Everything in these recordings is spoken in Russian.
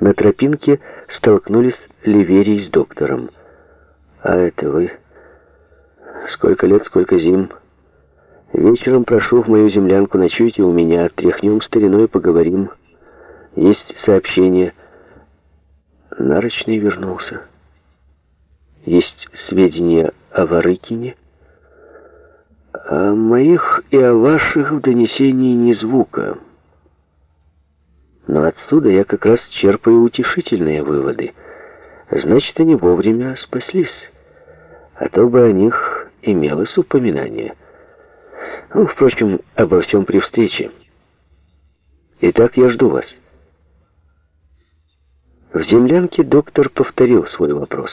На тропинке столкнулись Ливерий с доктором. «А это вы? Сколько лет, сколько зим. Вечером прошу в мою землянку, ночуйте у меня, тряхнем стариной поговорим. Есть сообщение». Нарочный вернулся. «Есть сведения о Варыкине?» «О моих и о ваших в донесении ни звука». Но отсюда я как раз черпаю утешительные выводы. Значит, они вовремя спаслись. А то бы о них имелось упоминание. Ну, впрочем, обо всем при встрече. Итак, я жду вас. В землянке доктор повторил свой вопрос.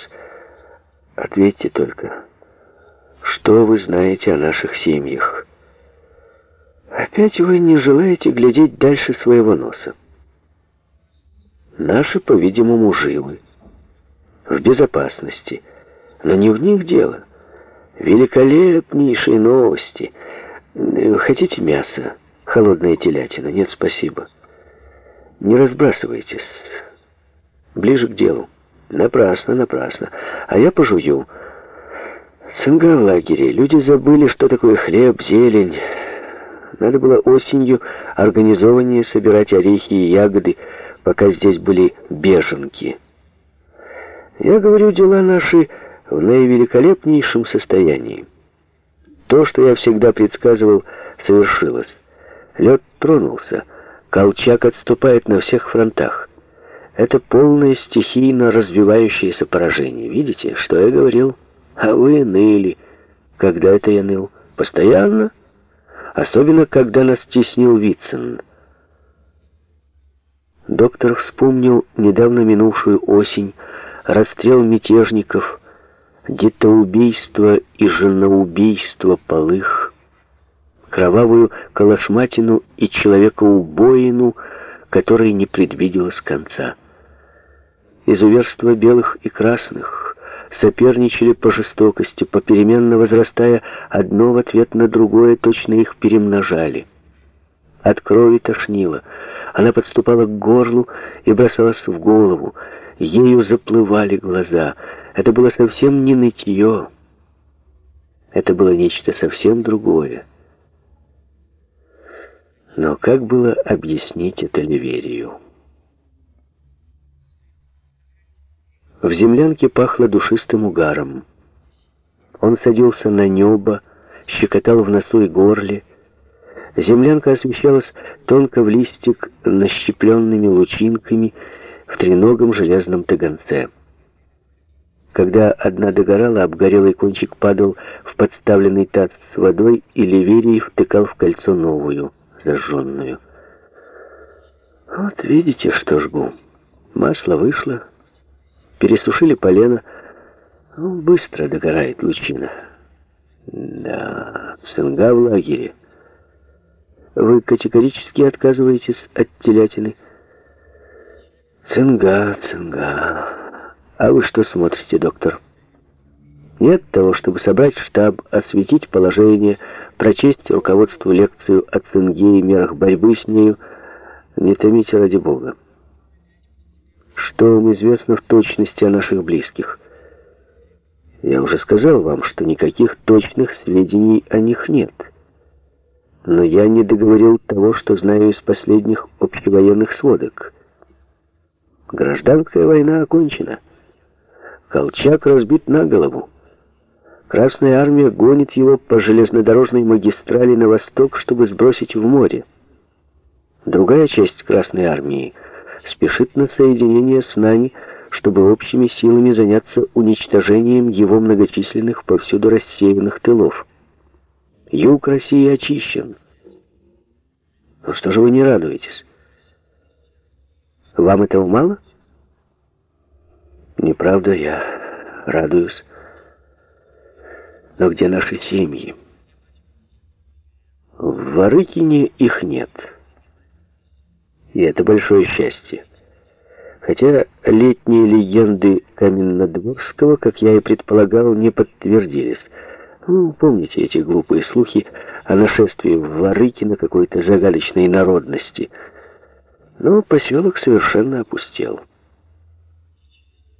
Ответьте только, что вы знаете о наших семьях? Опять вы не желаете глядеть дальше своего носа. Наши, по-видимому, живы, в безопасности. Но не в них дело. Великолепнейшие новости. Хотите мясо? Холодная телятина? Нет, спасибо. Не разбрасывайтесь. Ближе к делу. Напрасно, напрасно. А я пожую. Цинга в лагере. Люди забыли, что такое хлеб, зелень. Надо было осенью организованнее собирать орехи и ягоды, пока здесь были беженки. Я говорю, дела наши в наивеликолепнейшем состоянии. То, что я всегда предсказывал, совершилось. Лед тронулся, Колчак отступает на всех фронтах. Это полное стихийно развивающееся поражение. Видите, что я говорил? А вы ныли. Когда это я ныл? Постоянно? Особенно, когда нас теснил Вицин. Доктор вспомнил недавно минувшую осень, расстрел мятежников, детоубийство и женоубийство полых, кровавую калашматину и человекоубоину, которой не предвиделось конца. Изуверства белых и красных соперничали по жестокости, попеременно возрастая одно в ответ на другое, точно их перемножали. От крови тошнило — она подступала к горлу и бросалась в голову. Ею заплывали глаза. Это было совсем не нытье. Это было нечто совсем другое. Но как было объяснить это Ливерию? В землянке пахло душистым угаром. Он садился на небо, щекотал в носу и горле, Землянка освещалась тонко в листик нащепленными лучинками в треногом железном таганце. Когда одна догорала, обгорелый кончик падал в подставленный тац с водой, и Ливерий втыкал в кольцо новую, зажженную. Вот видите, что жгу. Масло вышло, пересушили полено. Ну, быстро догорает лучина. Да, цинга в лагере. Вы категорически отказываетесь от телятины. Цинга, цинга. А вы что смотрите, доктор? Нет того, чтобы собрать штаб, осветить положение, прочесть руководству лекцию о цинге и мерах борьбы с нею. Не томите ради Бога. Что вам известно в точности о наших близких? Я уже сказал вам, что никаких точных сведений о них нет. Но я не договорил того, что знаю из последних общевоенных сводок. Гражданская война окончена. Колчак разбит на голову. Красная армия гонит его по железнодорожной магистрали на восток, чтобы сбросить в море. Другая часть Красной армии спешит на соединение с нами, чтобы общими силами заняться уничтожением его многочисленных повсюду рассеянных тылов. Юг России очищен. Ну что же вы не радуетесь? Вам этого мало? Неправда, я радуюсь. Но где наши семьи? В Варыкине их нет. И это большое счастье. Хотя летние легенды Каменнодворского, как я и предполагал, не подтвердились. Ну, помните эти глупые слухи о нашествии в Варыкино какой-то загадочной народности? Но поселок совершенно опустел.